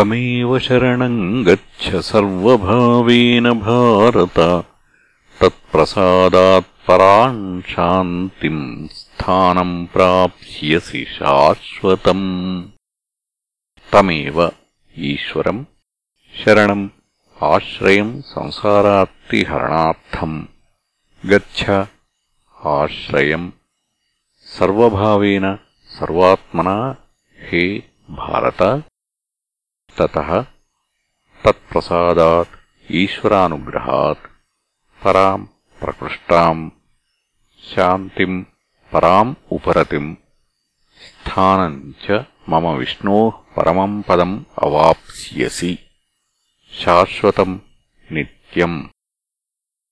तमेव शरणम् गच्छ सर्वभावेन भारत। तत्प्रसादात्पराम् शान्तिम् स्थानम् प्राप्स्यसि शाश्वतम्। तमेव ईश्वरम् शरणम् आश्रयम् संसारात्तिहरणार्थम् गच्छ आश्रयम् सर्वभावेन सर्वात्मना हे भारत ततः तत्प्रसादात् ईश्वरानुग्रहात् पराम् प्रकृष्टाम् शान्तिम् पराम् उपरतिम् स्थानम् च मम विष्णोः परमम् पदम् अवाप्स्यसि शाश्वतम् नित्यम्